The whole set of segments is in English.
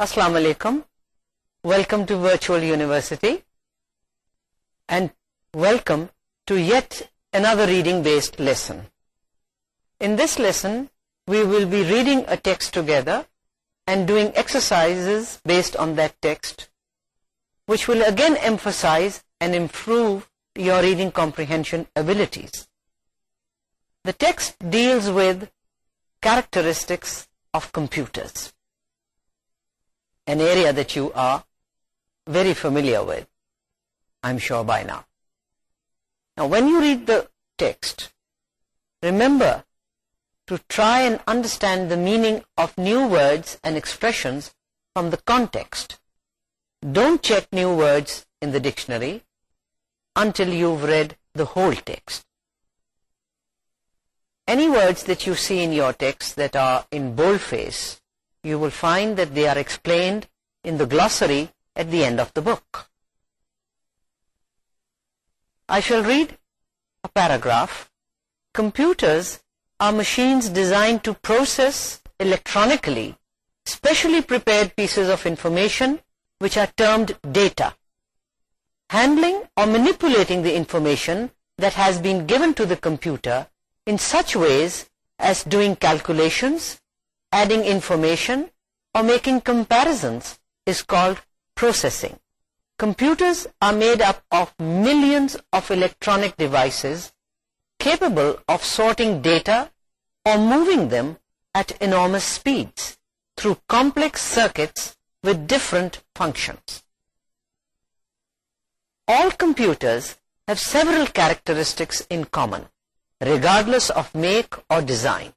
السلام علیکم welcome to virtual university and welcome to yet another reading-based lesson. In this lesson, we will be reading a text together and doing exercises based on that text, which will again emphasize and improve your reading comprehension abilities. The text deals with characteristics of computers an area that you are very familiar with, I'm sure by now. Now when you read the text, remember to try and understand the meaning of new words and expressions from the context. Don't check new words in the dictionary until you've read the whole text. Any words that you see in your text that are in boldface, you will find that they are explained in the glossary at the end of the book. I shall read a paragraph. Computers are machines designed to process electronically specially prepared pieces of information which are termed data. Handling or manipulating the information that has been given to the computer in such ways as doing calculations adding information or making comparisons is called processing. Computers are made up of millions of electronic devices capable of sorting data or moving them at enormous speeds through complex circuits with different functions. All computers have several characteristics in common, regardless of make or design.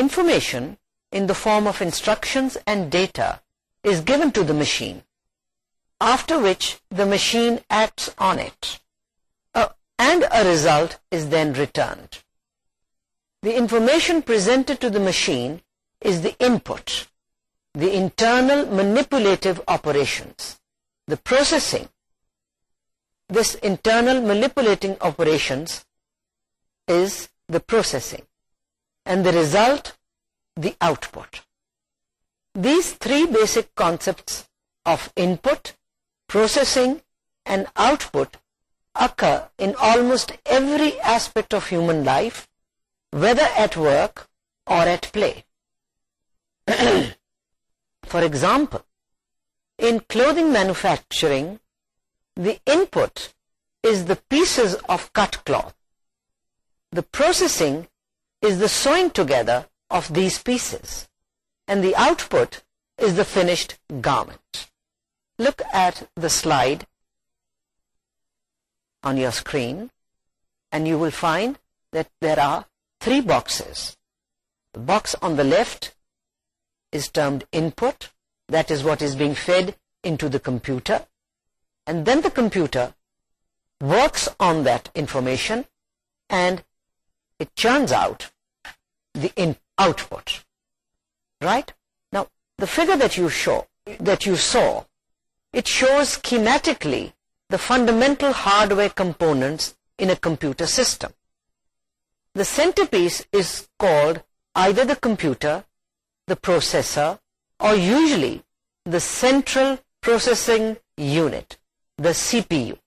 Information in the form of instructions and data is given to the machine, after which the machine acts on it, and a result is then returned. The information presented to the machine is the input, the internal manipulative operations, the processing. This internal manipulating operations is the processing, and the result the output. These three basic concepts of input, processing and output occur in almost every aspect of human life, whether at work or at play. For example, in clothing manufacturing, the input is the pieces of cut cloth. The processing is the sewing together of these pieces and the output is the finished garment. Look at the slide on your screen and you will find that there are three boxes. The box on the left is termed input, that is what is being fed into the computer and then the computer works on that information and it churns out the in output. Right? Now the figure that you show that you saw it shows schematically the fundamental hardware components in a computer system. The centerpiece is called either the computer the processor or usually the central processing unit the CPU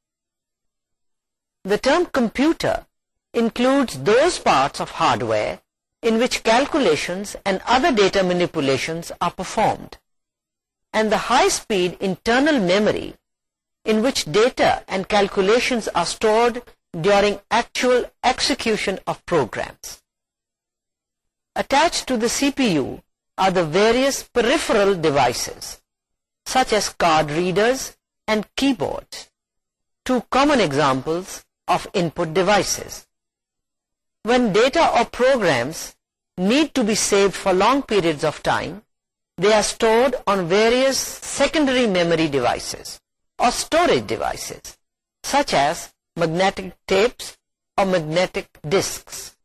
the term computer includes those parts of hardware in which calculations and other data manipulations are performed, and the high-speed internal memory in which data and calculations are stored during actual execution of programs. Attached to the CPU are the various peripheral devices, such as card readers and keyboards, two common examples of input devices when data or programs need to be saved for long periods of time, they are stored on various secondary memory devices or storage devices, such as magnetic tapes or magnetic disks.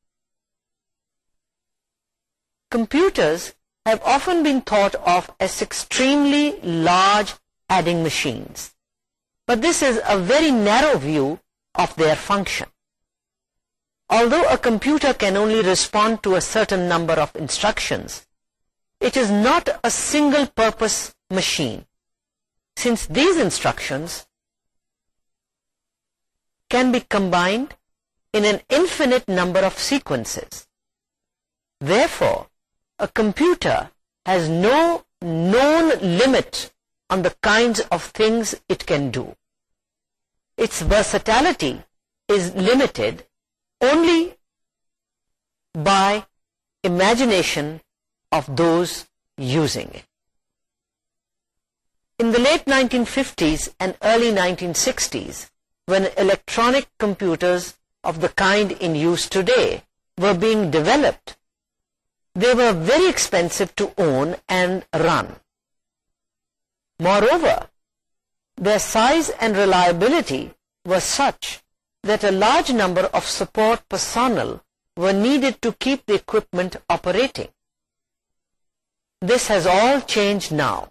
Computers have often been thought of as extremely large adding machines, but this is a very narrow view of their function although a computer can only respond to a certain number of instructions, it is not a single-purpose machine, since these instructions can be combined in an infinite number of sequences. Therefore, a computer has no known limit on the kinds of things it can do. Its versatility is limited only by imagination of those using it. In the late 1950s and early 1960s, when electronic computers of the kind in use today were being developed, they were very expensive to own and run. Moreover, their size and reliability were such that a large number of support personnel were needed to keep the equipment operating. This has all changed now.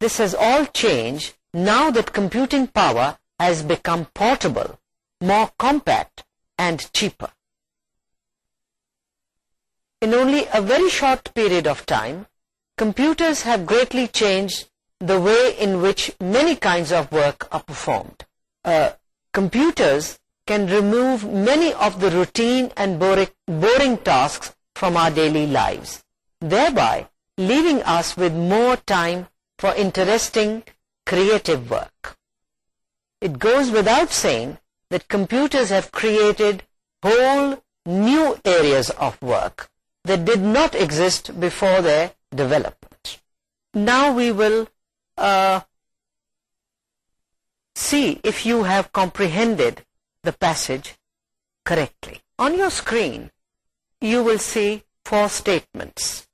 This has all changed now that computing power has become portable, more compact and cheaper. In only a very short period of time, computers have greatly changed the way in which many kinds of work are performed. Computers can remove many of the routine and boring task from our daily life thereby leaving us with more time for interesting creative work it goes without saying that computers have created whole new areas of work that did not exist before the development now we will see if you have comprehended the passage correctly. On your screen, you will see four statements.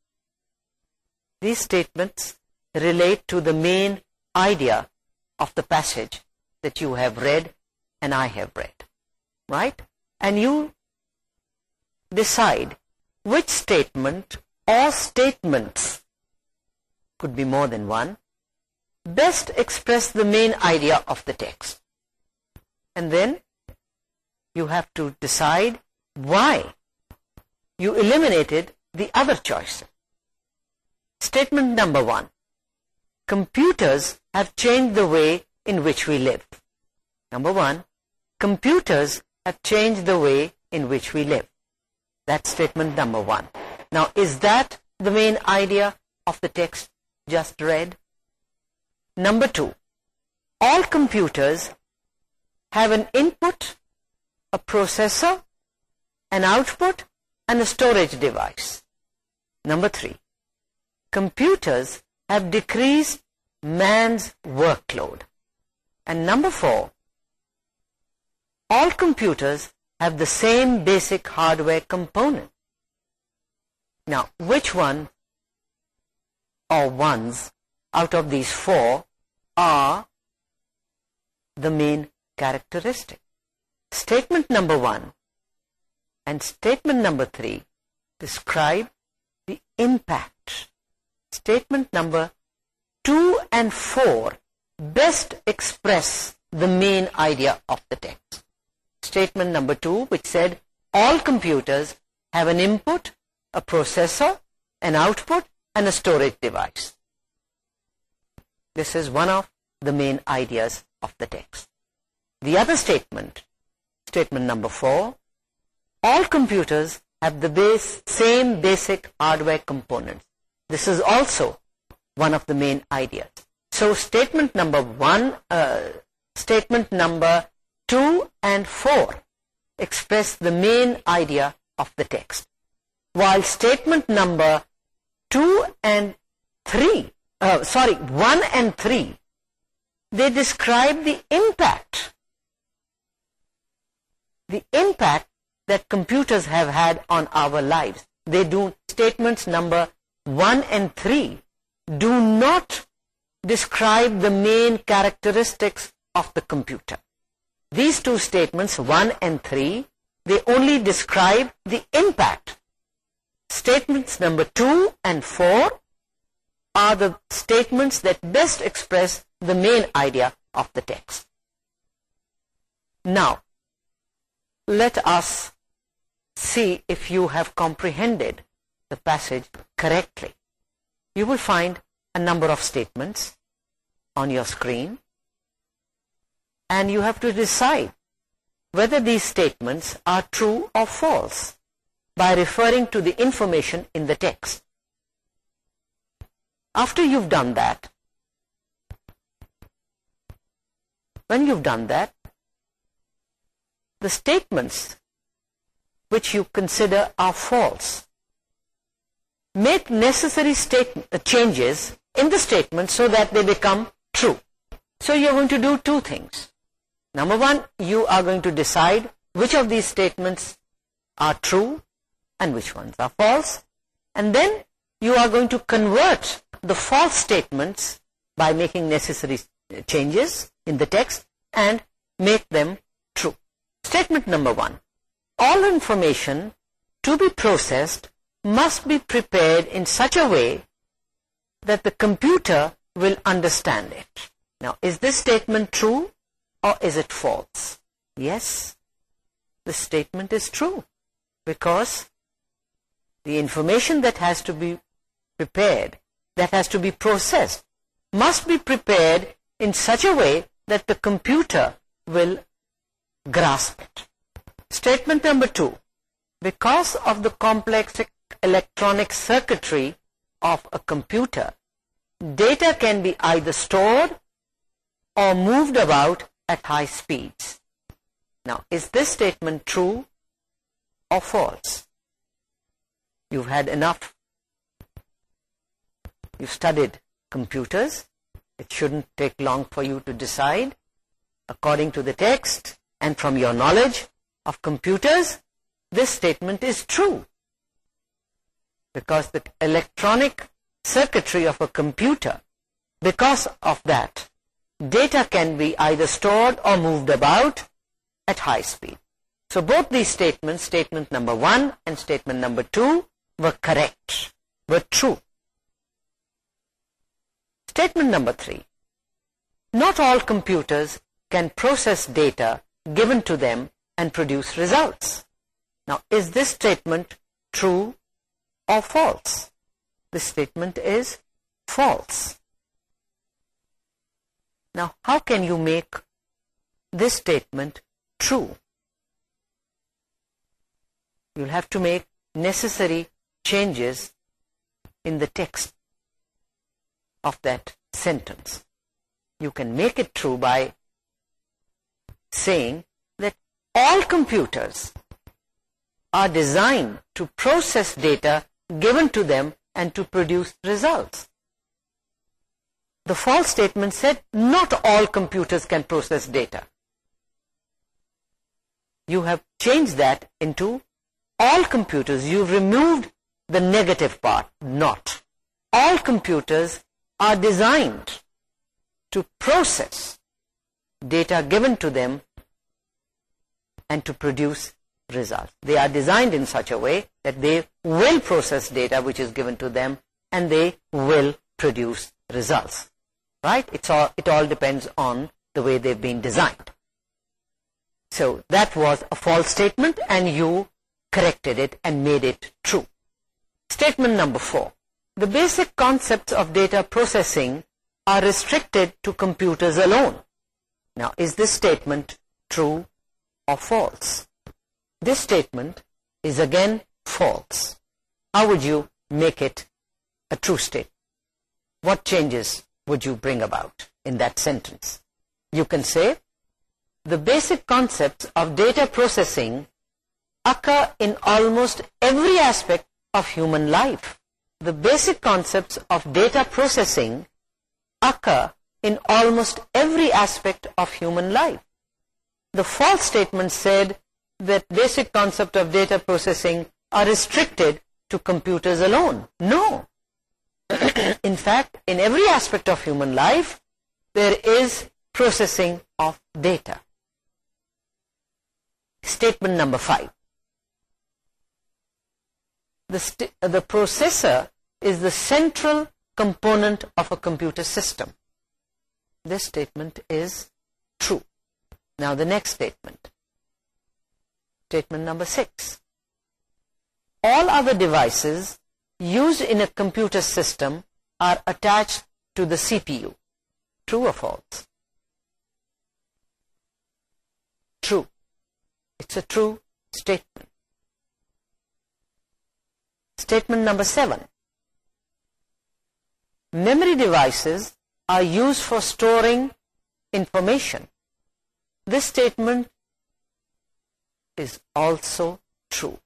These statements relate to the main idea of the passage that you have read and I have read. Right? And you decide which statement or statements could be more than one best express the main idea of the text. And then you have to decide why you eliminated the other choice. Statement number one. Computers have changed the way in which we live. Number one. Computers have changed the way in which we live. That's statement number one. Now is that the main idea of the text just read? Number two, all computers have an input, a processor, an output, and a storage device. Number three, computers have decreased man's workload. And number four, all computers have the same basic hardware component. Now, which one or ones out of these four are the main characteristic. Statement number one and statement number three describe the impact. Statement number two and four best express the main idea of the text. Statement number two which said all computers have an input, a processor, an output and a storage device. This is one of the main ideas of the text. The other statement, statement number four, all computers have the same basic hardware components. This is also one of the main ideas. So statement number one, uh, statement number two and four express the main idea of the text. While statement number two and three, uh, sorry, one and three they describe the impact. The impact that computers have had on our lives. They do statements number 1 and 3 do not describe the main characteristics of the computer. These two statements 1 and 3 they only describe the impact. Statements number 2 and four are the statements that best express the main idea of the text. Now, let us see if you have comprehended the passage correctly. You will find a number of statements on your screen and you have to decide whether these statements are true or false by referring to the information in the text after you've done that when you've done that the statements which you consider are false. Make necessary statement uh, changes in the statement so that they become true. So you're going to do two things. Number one you are going to decide which of these statements are true and which ones are false. And then you are going to convert the false statements by making necessary changes in the text and make them true. Statement number one. All information to be processed must be prepared in such a way that the computer will understand it. Now, is this statement true or is it false? Yes, the statement is true because the information that has to be prepared that has to be processed must be prepared in such a way that the computer will grasp it. Statement number two, because of the complex electronic circuitry of a computer, data can be either stored or moved about at high speeds. Now, is this statement true or false? You've had enough you studied computers. It shouldn't take long for you to decide according to the text and from your knowledge of computers this statement is true. Because the electronic circuitry of a computer because of that data can be either stored or moved about at high speed. So both these statements statement number one and statement number two were correct were true. Statement number three. Not all computers can process data given to them and produce results. Now, is this statement true or false? The statement is false. Now, how can you make this statement true? You'll have to make necessary changes in the text of that sentence. You can make it true by saying that all computers are designed to process data given to them and to produce results. The false statement said not all computers can process data. You have changed that into all computers. You've removed the negative part, not. All computers are designed to process data given to them and to produce results. They are designed in such a way that they will process data which is given to them and they will produce results. Right? It all depends on the way they've been designed. So that was a false statement and you corrected it and made it true. Statement number four the basic concepts of data processing are restricted to computers alone. Now, is this statement true or false? This statement is again false. How would you make it a true statement? What changes would you bring about in that sentence? You can say, the basic concepts of data processing occur in almost every aspect of human life. The basic concepts of data processing occur in almost every aspect of human life. The false statement said that basic concept of data processing are restricted to computers alone. No. in fact, in every aspect of human life, there is processing of data. Statement number five. The, the processor is the central component of a computer system. This statement is true. Now the next statement. Statement number six. All other devices used in a computer system are attached to the CPU. True or false? True. It's a true statement. Statement number seven memory devices are used for storing information. This statement is also true.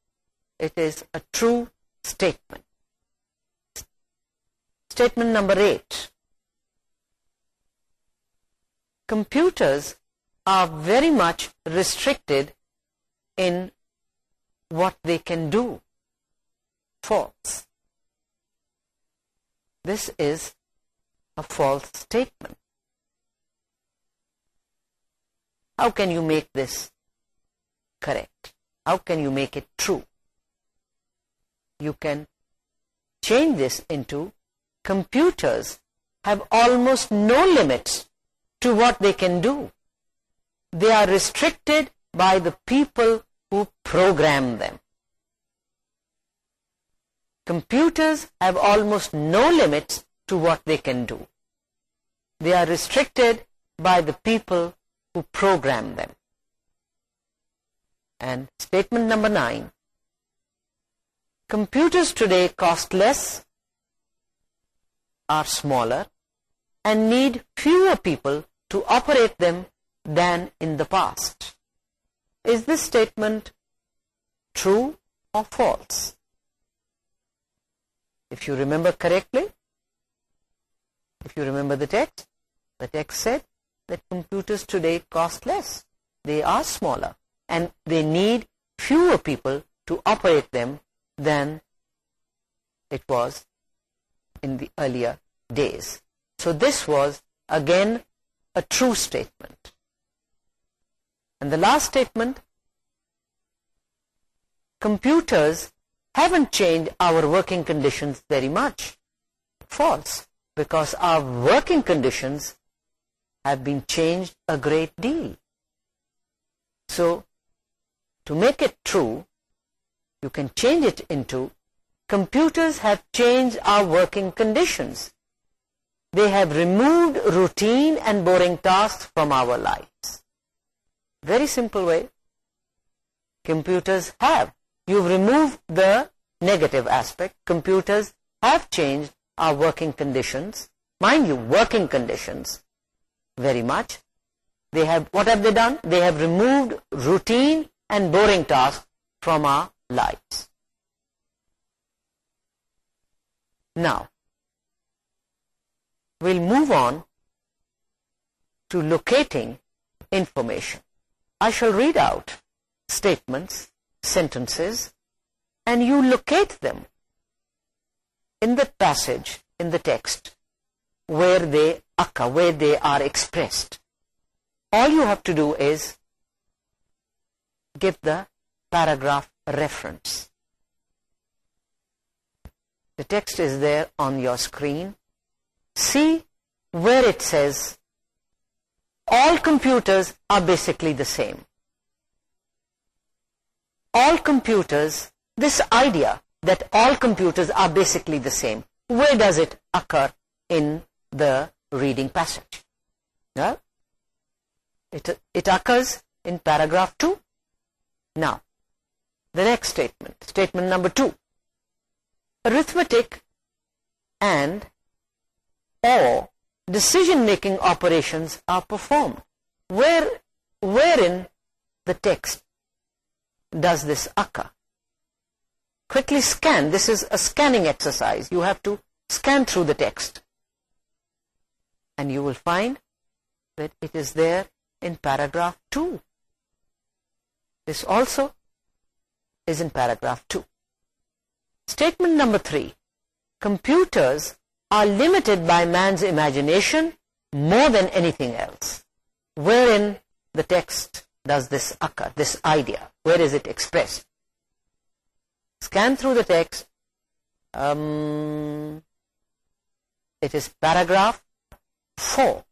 It is a true statement. Statement number eight. Computers are very much restricted in what they can do. False. This is a false statement. How can you make this correct? How can you make it true? You can change this into computers have almost no limits to what they can do. They are restricted by the people who program them. Computers have almost no limits to what they can do they are restricted by the people who program them and statement number nine computers today cost less are smaller and need fewer people to operate them than in the past is this statement true or false if you remember correctly, if you remember the text, the text said that computers today cost less. They are smaller and they need fewer people to operate them than it was in the earlier days. So this was again a true statement. And the last statement, computers haven't changed our working conditions very much. False. Because our working conditions have been changed a great deal. So, to make it true, you can change it into, computers have changed our working conditions. They have removed routine and boring tasks from our lives. Very simple way. Computers have you've removed the negative aspect. Computers have changed our working conditions. Mind you, working conditions very much. They have, what have they done? They have removed routine and boring tasks from our lives. Now, we'll move on to locating information. I shall read out statements sentences and you locate them in the passage, in the text, where they occur, where they are expressed. All you have to do is give the paragraph reference. The text is there on your screen. See where it says all computers are basically the same all computers this idea that all computers are basically the same where does it occur in the reading passage? Yeah it it occurs in paragraph 2 now the next statement statement number 2 arithmetic and or decision making operations are performed where wherein the text does this occur? Quickly scan. This is a scanning exercise. You have to scan through the text. And you will find that it is there in paragraph 2. This also is in paragraph 2. Statement number 3. Computers are limited by man's imagination more than anything else. Wherein the text does this occur, this idea where is it expressed? Scan through the text. Um, it is paragraph 4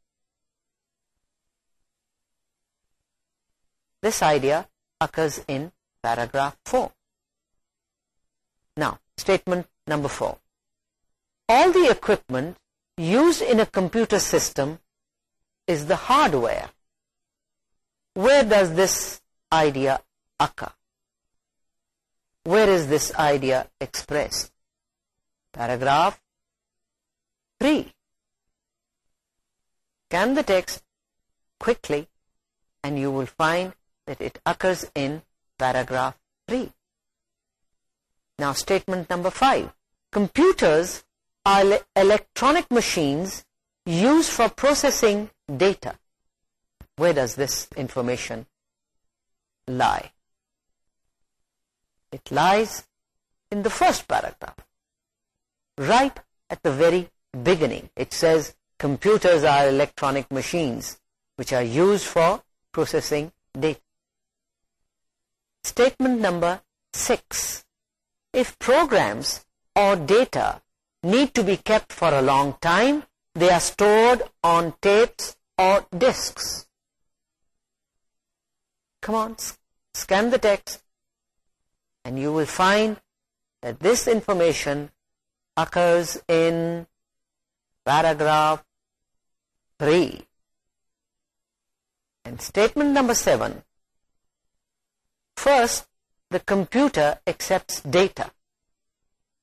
this idea occurs in paragraph 4 now statement number 4 all the equipment used in a computer system is the hardware. Where does this idea where is this idea expressed? Paragraph 3 Scan the text quickly and you will find that it occurs in paragraph 3 now statement number 5 computers are electronic machines used for processing data. Where does this information lie? it lies in the first paragraph right at the very beginning. It says computers are electronic machines which are used for processing data. Statement number six. If programs or data need to be kept for a long time they are stored on tapes or disks. Come on scan the text and you will find that this information occurs in paragraph 3 and statement number 7 first the computer accepts data.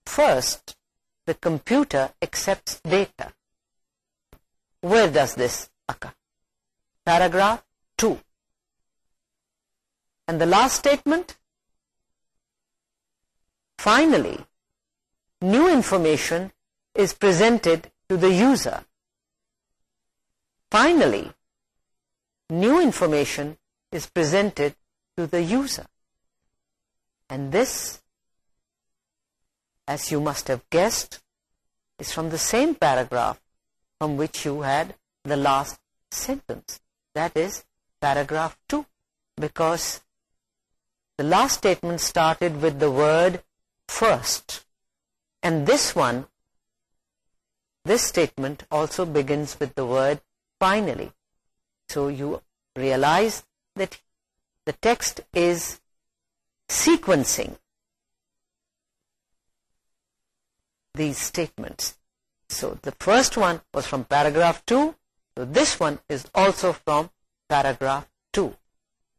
First the computer accepts data. Where does this occur? Paragraph 2 and the last statement? Finally, new information is presented to the user. Finally, new information is presented to the user. And this, as you must have guessed, is from the same paragraph from which you had the last sentence. That is paragraph 2. Because the last statement started with the word first. And this one this statement also begins with the word finally. So you realize that the text is sequencing these statements. So the first one was from paragraph 2 so this one is also from paragraph 2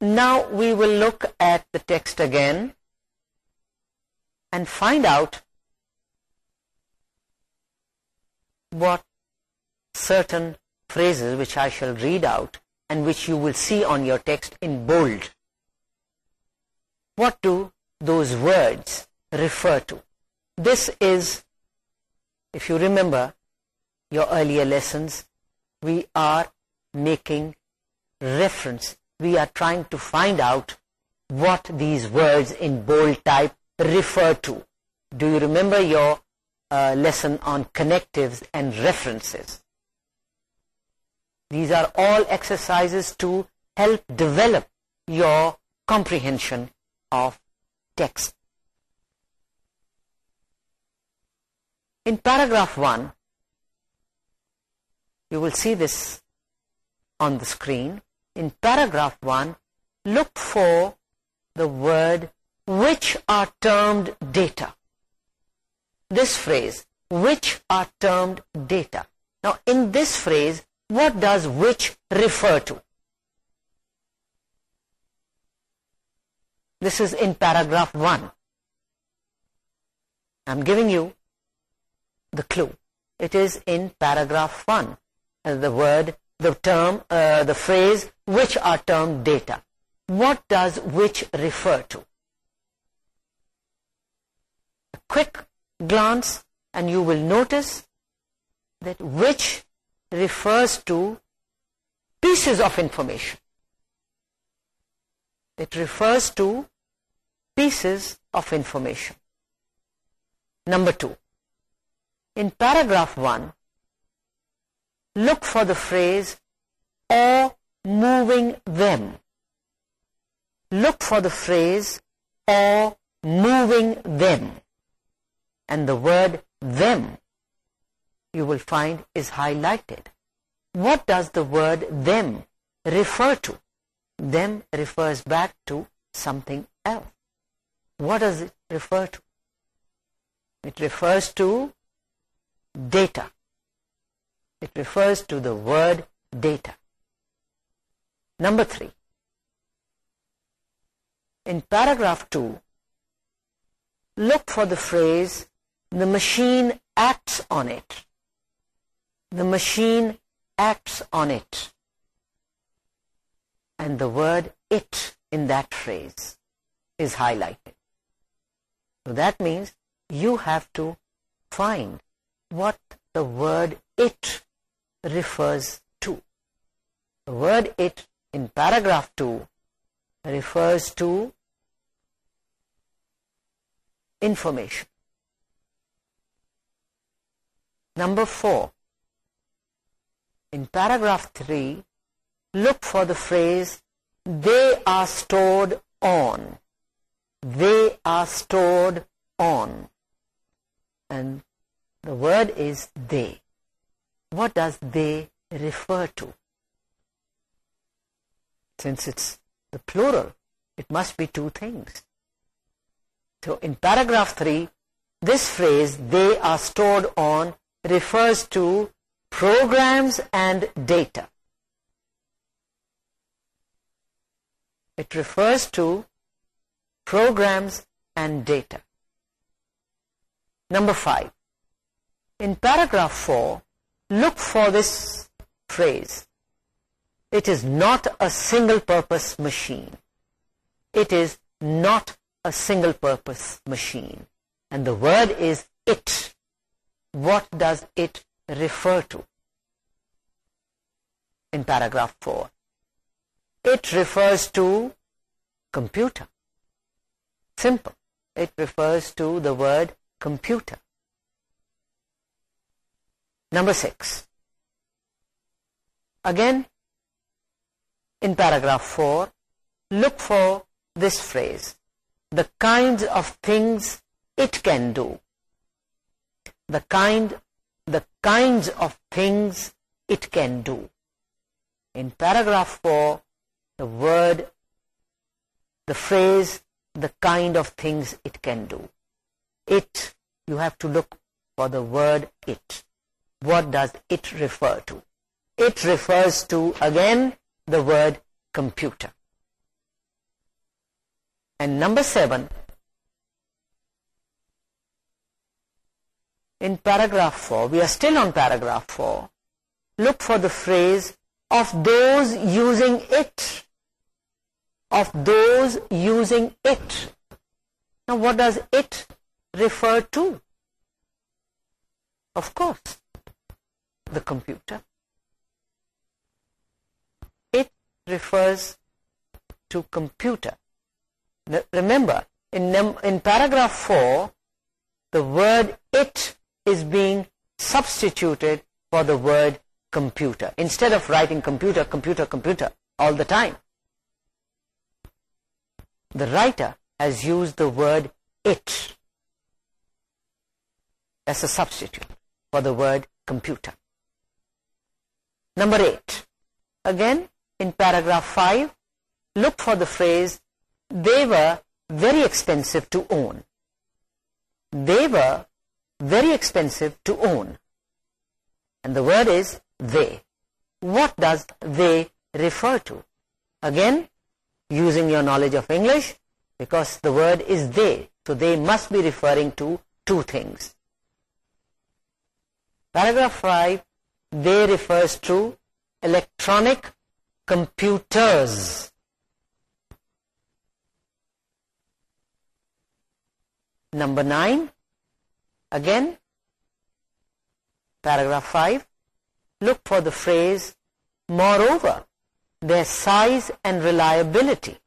now we will look at the text again. And find out what certain phrases which I shall read out and which you will see on your text in bold what do those words refer to this is if you remember your earlier lessons we are making reference we are trying to find out what these words in bold type refer to. Do you remember your uh, lesson on connectives and references? These are all exercises to help develop your comprehension of text. In paragraph 1, you will see this on the screen. In paragraph 1, look for the word which are termed data. This phrase, which are termed data. Now, in this phrase, what does which refer to? This is in paragraph 1. I'm giving you the clue. It is in paragraph 1. Uh, the word, the term, uh, the phrase, which are termed data. What does which refer to? quick glance and you will notice that which refers to pieces of information. It refers to pieces of information. Number two, in paragraph one, look for the phrase or moving them. Look for the phrase or moving them and the word them you will find is highlighted. What does the word them refer to? Them refers back to something else. What does it refer to? It refers to data. It refers to the word data. Number three. In paragraph two, look for the phrase the machine acts on it. The machine acts on it. And the word it in that phrase is highlighted. So that means you have to find what the word it refers to. The word it in paragraph 2 refers to information. Number 4. In paragraph 3, look for the phrase, they are stored on. They are stored on. And the word is they. What does they refer to? Since it's the plural, it must be two things. So in paragraph 3, this phrase, they are stored on, refers to programs and data. It refers to programs and data. Number five. In paragraph four, look for this phrase. It is not a single-purpose machine. It is not a single-purpose machine. And the word is it what does it refer to? In paragraph 4 it refers to computer. Simple. It refers to the word computer. Number 6 again in paragraph 4 look for this phrase. The kinds of things it can do the kind the kinds of things it can do. In paragraph 4 the word the phrase the kind of things it can do. It you have to look for the word it. What does it refer to? It refers to again the word computer. And number 7 in paragraph 4, we are still on paragraph 4, look for the phrase of those using it. Of those using it. Now what does it refer to? Of course, the computer. It refers to computer. Remember, in, in paragraph 4, the word it is being substituted for the word computer. Instead of writing computer, computer, computer all the time. The writer has used the word it as a substitute for the word computer. Number eight. Again, in paragraph five, look for the phrase, they were very expensive to own. They were very expensive to own. And the word is they. What does they refer to? Again, using your knowledge of English, because the word is they, so they must be referring to two things. Paragraph 5, they refers to electronic computers. Number 9, again paragraph 5 look for the phrase moreover their size and reliability.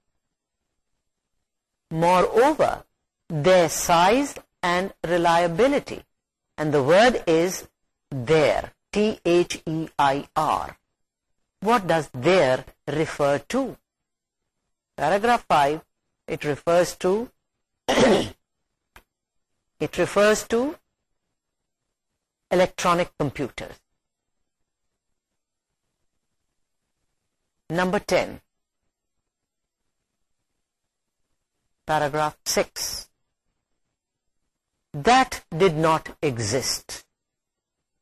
Moreover their size and reliability. And the word is their t h e i r. What does their refer to? Paragraph 5 it refers to it refers to electronic computers. Number 10 paragraph 6 that did not exist.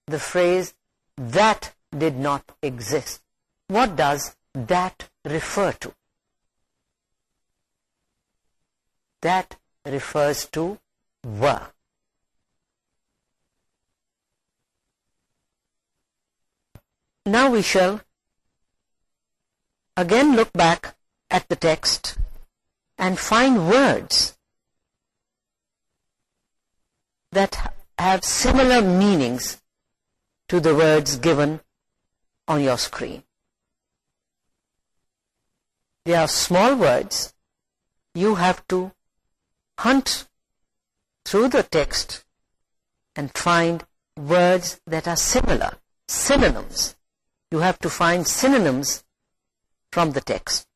The phrase that did not exist. What does that refer to? That refers to و Now we shall again look back at the text and find words that have similar meanings to the words given on your screen. They are small words. You have to hunt through the text and find words that are similar, synonyms. You have to find synonyms from the text.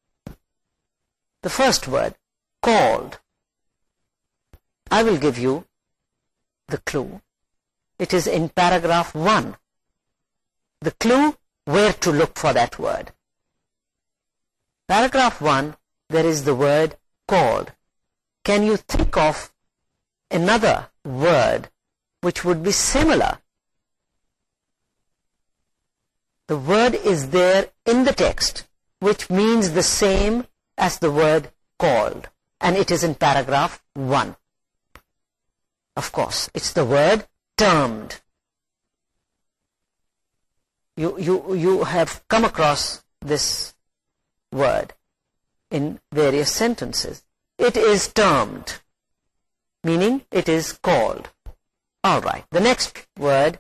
The first word, called. I will give you the clue. It is in paragraph 1. The clue, where to look for that word. Paragraph 1, there is the word called. Can you think of another word which would be similar. The word is there in the text which means the same as the word called and it is in paragraph 1. Of course, it's the word termed. You, you, you have come across this word in various sentences. It is termed meaning it is called. All right, the next word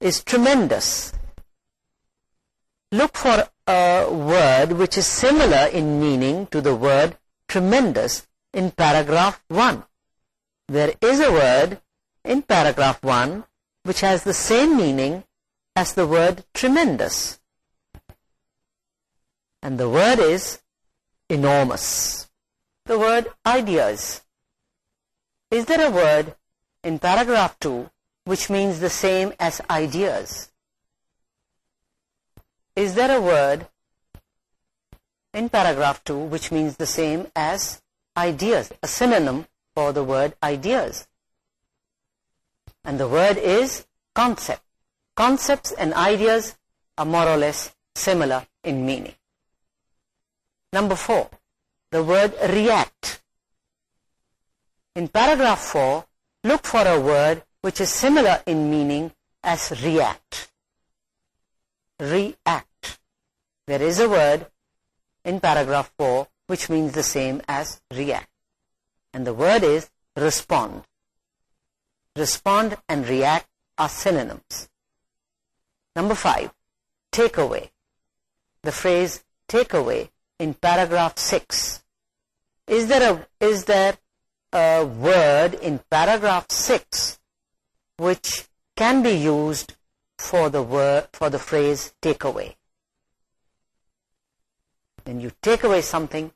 is tremendous. Look for a word which is similar in meaning to the word tremendous in paragraph 1. There is a word in paragraph 1 which has the same meaning as the word tremendous. And the word is enormous. The word ideas. Is there a word in paragraph 2 which means the same as ideas? Is there a word in paragraph 2 which means the same as ideas, a synonym for the word ideas? And the word is concept. Concepts and ideas are more or less similar in meaning. Number 4. The word react. In paragraph 4, look for a word which is similar in meaning as react. React. There is a word in paragraph 4 which means the same as react. And the word is respond. Respond and react are synonyms. Number 5, take away. The phrase take away in paragraph 6. Is there a, is there a word in paragraph 6 which can be used for the word for the phrase take away when you take away something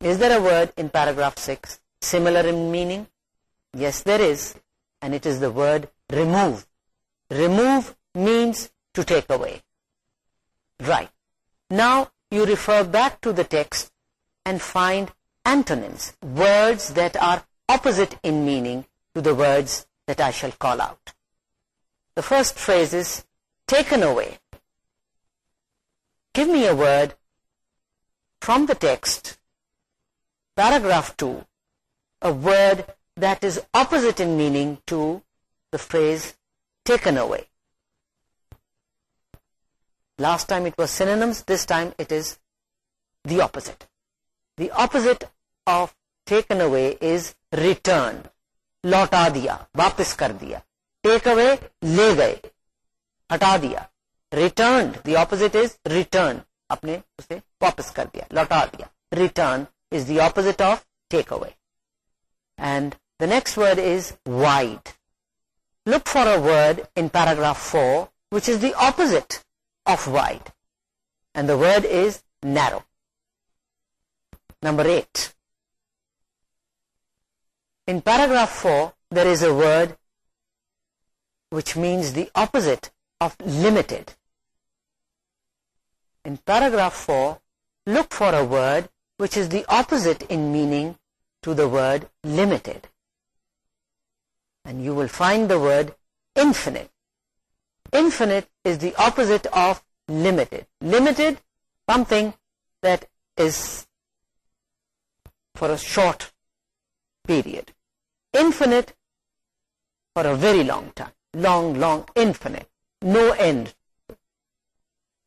is there a word in paragraph 6 similar in meaning? Yes there is and it is the word remove. Remove means to take away. Right. Now you refer back to the text and find antonyms, words that are opposite in meaning to the words that I shall call out. The first phrase is taken away. Give me a word from the text, paragraph 2, a word that is opposite in meaning to the phrase taken away. Last time it was synonyms, this time it is the opposite. The opposite of taken away is return لوٹا دیا واپس کر دیا ٹیک اوے لے گئے ہٹا دیا return the opposite is return اپنے اسے واپس کر دیا لوٹا دیا return is the opposite of take away and the next word is wide look for a word in paragraph four which is the opposite of wide and the word is narrow number eight in paragraph 4, there is a word which means the opposite of limited. In paragraph 4, look for a word which is the opposite in meaning to the word limited. And you will find the word infinite. Infinite is the opposite of limited. Limited, something that is for a short period. Infinite for a very long time. Long, long, infinite. No end.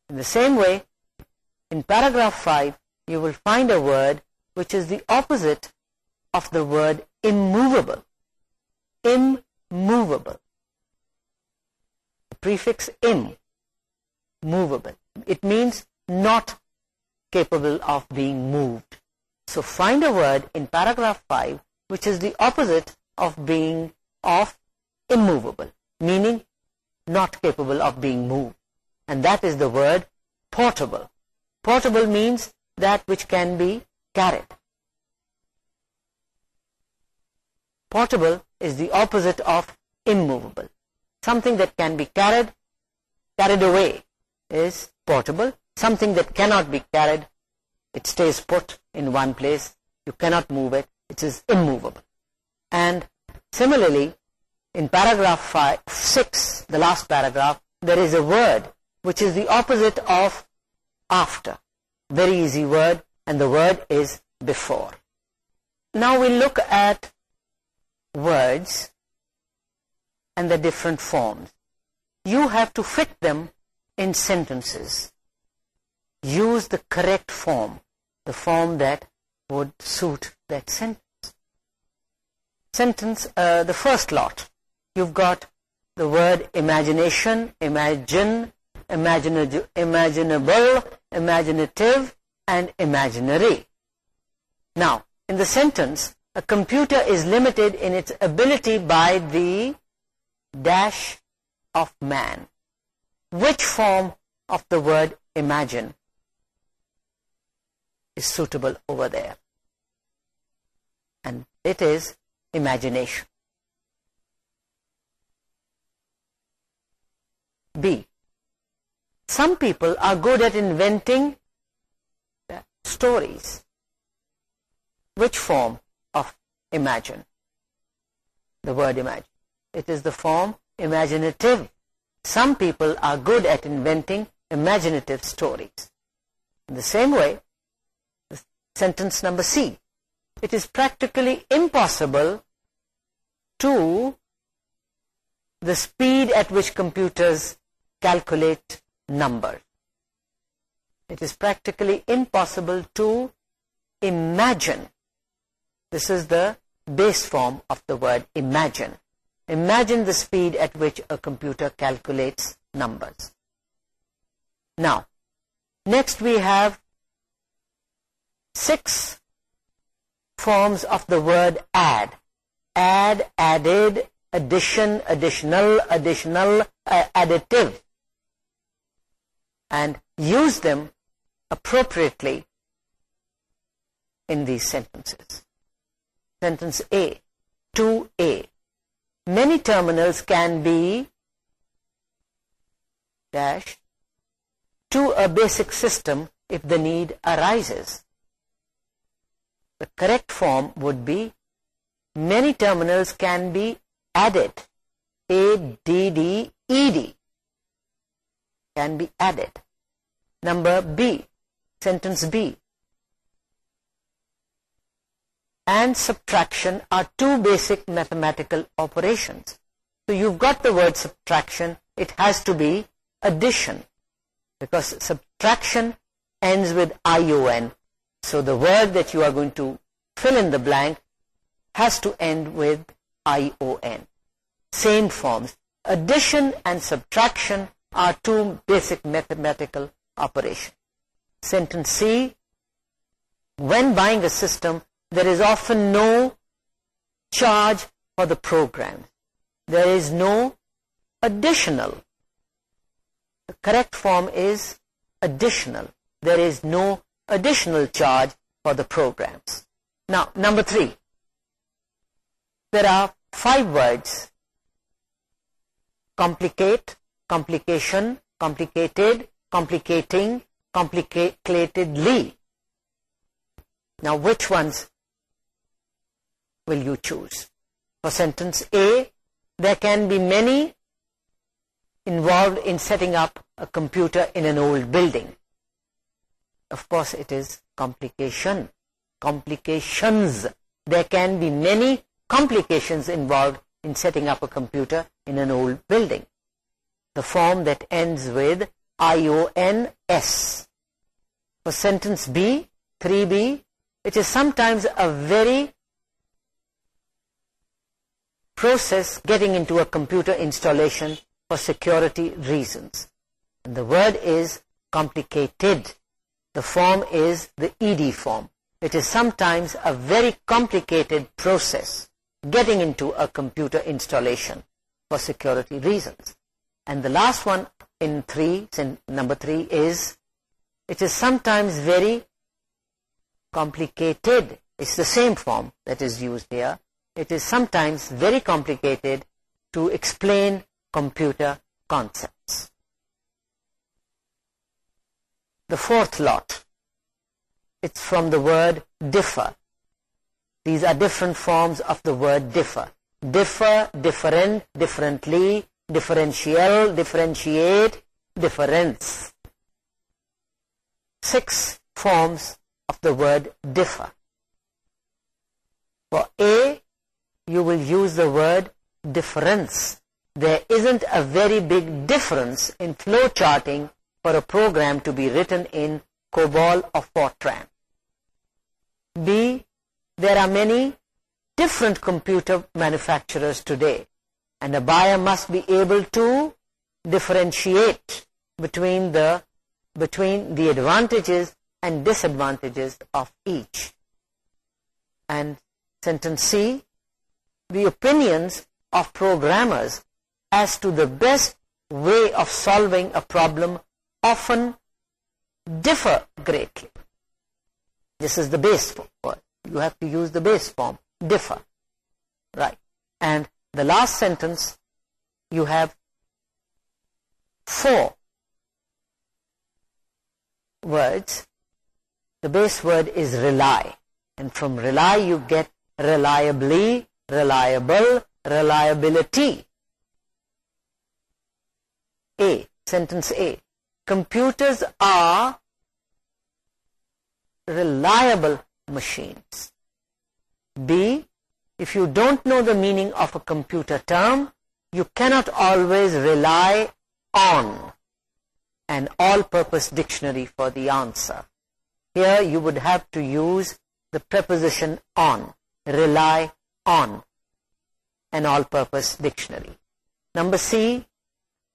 In the same way, in paragraph 5, you will find a word which is the opposite of the word immovable. Immovable. The prefix im. Movable. It means not capable of being moved. So find a word in paragraph five which is the opposite of being of immovable, meaning not capable of being moved. And that is the word portable. Portable means that which can be carried. Portable is the opposite of immovable. Something that can be carried, carried away is portable. Something that cannot be carried, it stays put in one place. You cannot move it which is immovable. And similarly, in paragraph 5, 6, the last paragraph, there is a word which is the opposite of after. Very easy word, and the word is before. Now we look at words and the different forms. You have to fit them in sentences. Use the correct form, the form that would suit that sentence. Sentence, uh, the first lot, you've got the word imagination, imagine, imagine imaginable, imaginative, and imaginary. Now, in the sentence, a computer is limited in its ability by the dash of man. Which form of the word imagine is suitable over there. And it is imagination. B. Some people are good at inventing stories. Which form of imagine? The word imagine. It is the form imaginative. Some people are good at inventing imaginative stories. In the same way, sentence number C. It is practically impossible to the speed at which computers calculate number. It is practically impossible to imagine. This is the base form of the word imagine. Imagine the speed at which a computer calculates numbers. Now, next we have six forms of the word add. Add, added, addition, additional, additional, uh, additive. And use them appropriately in these sentences. Sentence A, 2A. Many terminals can be dash to a basic system if the need arises the correct form would be many terminals can be added. A d d e d can be added. Number b sentence b. And subtraction are two basic mathematical operations. So you've got the word subtraction. It has to be addition. Because subtraction ends with ion so the word that you are going to fill in the blank has to end with ION. Same forms. Addition and subtraction are two basic mathematical operations. Sentence C. When buying a system, there is often no charge for the program. There is no additional. The correct form is additional. There is no additional charge for the programs. Now, number three, there are five words, complicate, complication, complicated, complicating, complicatedly. Now, which ones will you choose? For sentence A, there can be many involved in setting up a computer in an old building of course it is complication complications. There can be many complications involved in setting up a computer in an old building. The form that ends with ions for sentence b 3b it is sometimes a very process getting into a computer installation for security reasons. The word is complicated. The form is the ED form. It is sometimes a very complicated process getting into a computer installation for security reasons. And the last one in three, in number three is, it is sometimes very complicated. It's the same form that is used here. It is sometimes very complicated to explain computer concepts. the fourth lot. It's from the word differ. These are different forms of the word differ. Differ, different, differently, differential, differentiate, difference. Six forms of the word differ. For A, you will use the word difference. There isn't a very big difference in flow charting for a program to be written in COBOL or Fortran. B. There are many different computer manufacturers today and a buyer must be able to differentiate between the between the advantages and disadvantages of each. And sentence C, the opinions of programmers as to the best way of solving a problem often differ greatly. This is the base word. You have to use the base form, differ. Right. And the last sentence, you have four words. The base word is rely. And from rely, you get reliably, reliable, reliability. A, sentence A, computers are reliable machines B if you don't know the meaning of a computer term you can't always rely on and all purpose dictionary for the answer here you would have to use the preposition on rely on and all purpose dictionary number C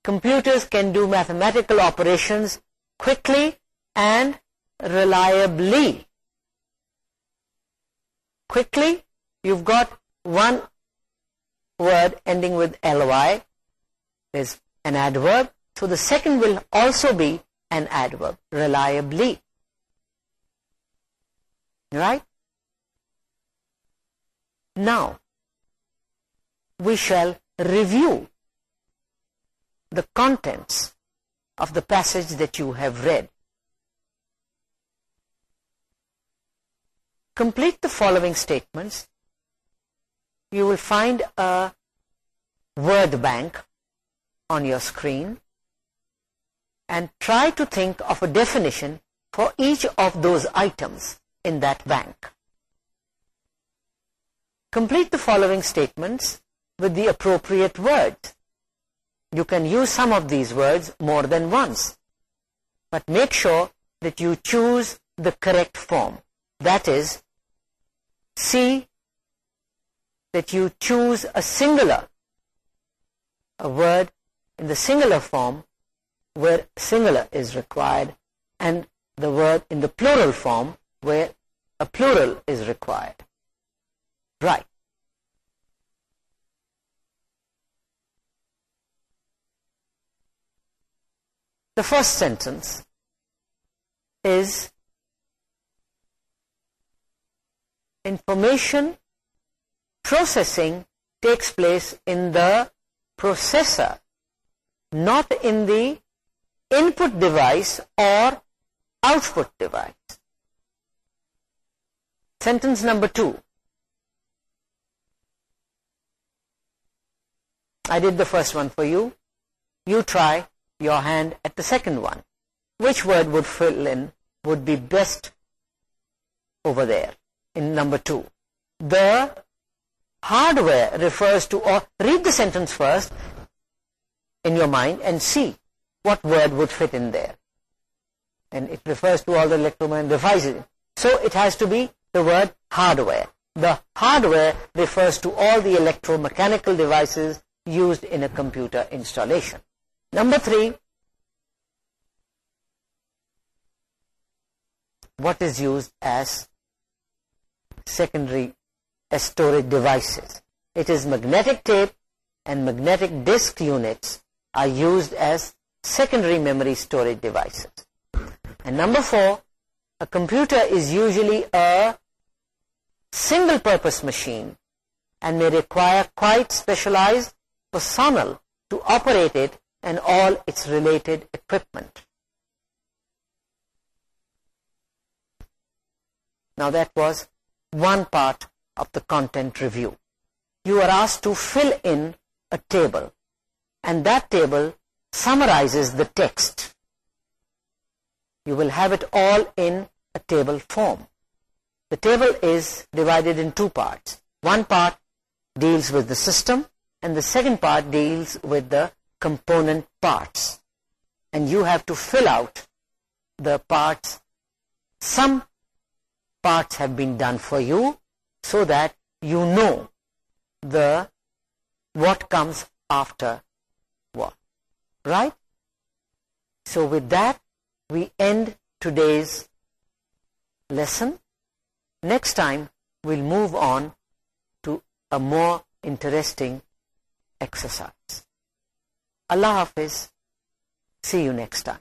Computers can do mathematical operations quickly and reliably. Quickly, you've got one word ending with ly is an adverb. So the second will also be an adverb, reliably. Right? Now, we shall review the contents of the passage that you have read. Complete the following statements. You will find a word bank on your screen and try to think of a definition for each of those items in that bank. Complete the following statements with the appropriate words you can use some of these words more than once. But make sure that you choose the correct form. That is, see that you choose a singular, a word in the singular form where singular is required and the word in the plural form where a plural is required. Right. The first sentence is information processing takes place in the processor, not in the input device or output device. Sentence number two. I did the first one for you. You try your hand at the second one. Which word would fill in would be best over there in number two. The hardware refers to or read the sentence first in your mind and see what word would fit in there. And it refers to all the electromechanical devices. So it has to be the word hardware. The hardware refers to all the electromechanical devices used in a computer installation. Number three what is use as secondary storage devices it is magnetic tape and magnetic disk units are used as secondary memory storage devices and number four a computer is usually a single purpose machine and may require quite specialise personnel to operate it and all its related equipment. Now that was one part of the content review. You are asked to fill in a table and that table summarizes the text. You will have it all in a table form. The table is divided in two parts. One part deals with the system and the second part deals with the component parts. And you have to fill out the parts. Some parts have been done for you so that you know the what comes after what. Right? So with that we end today's lesson. Next time we'll move on to a more interesting exercise. اللہ حافظ see you next time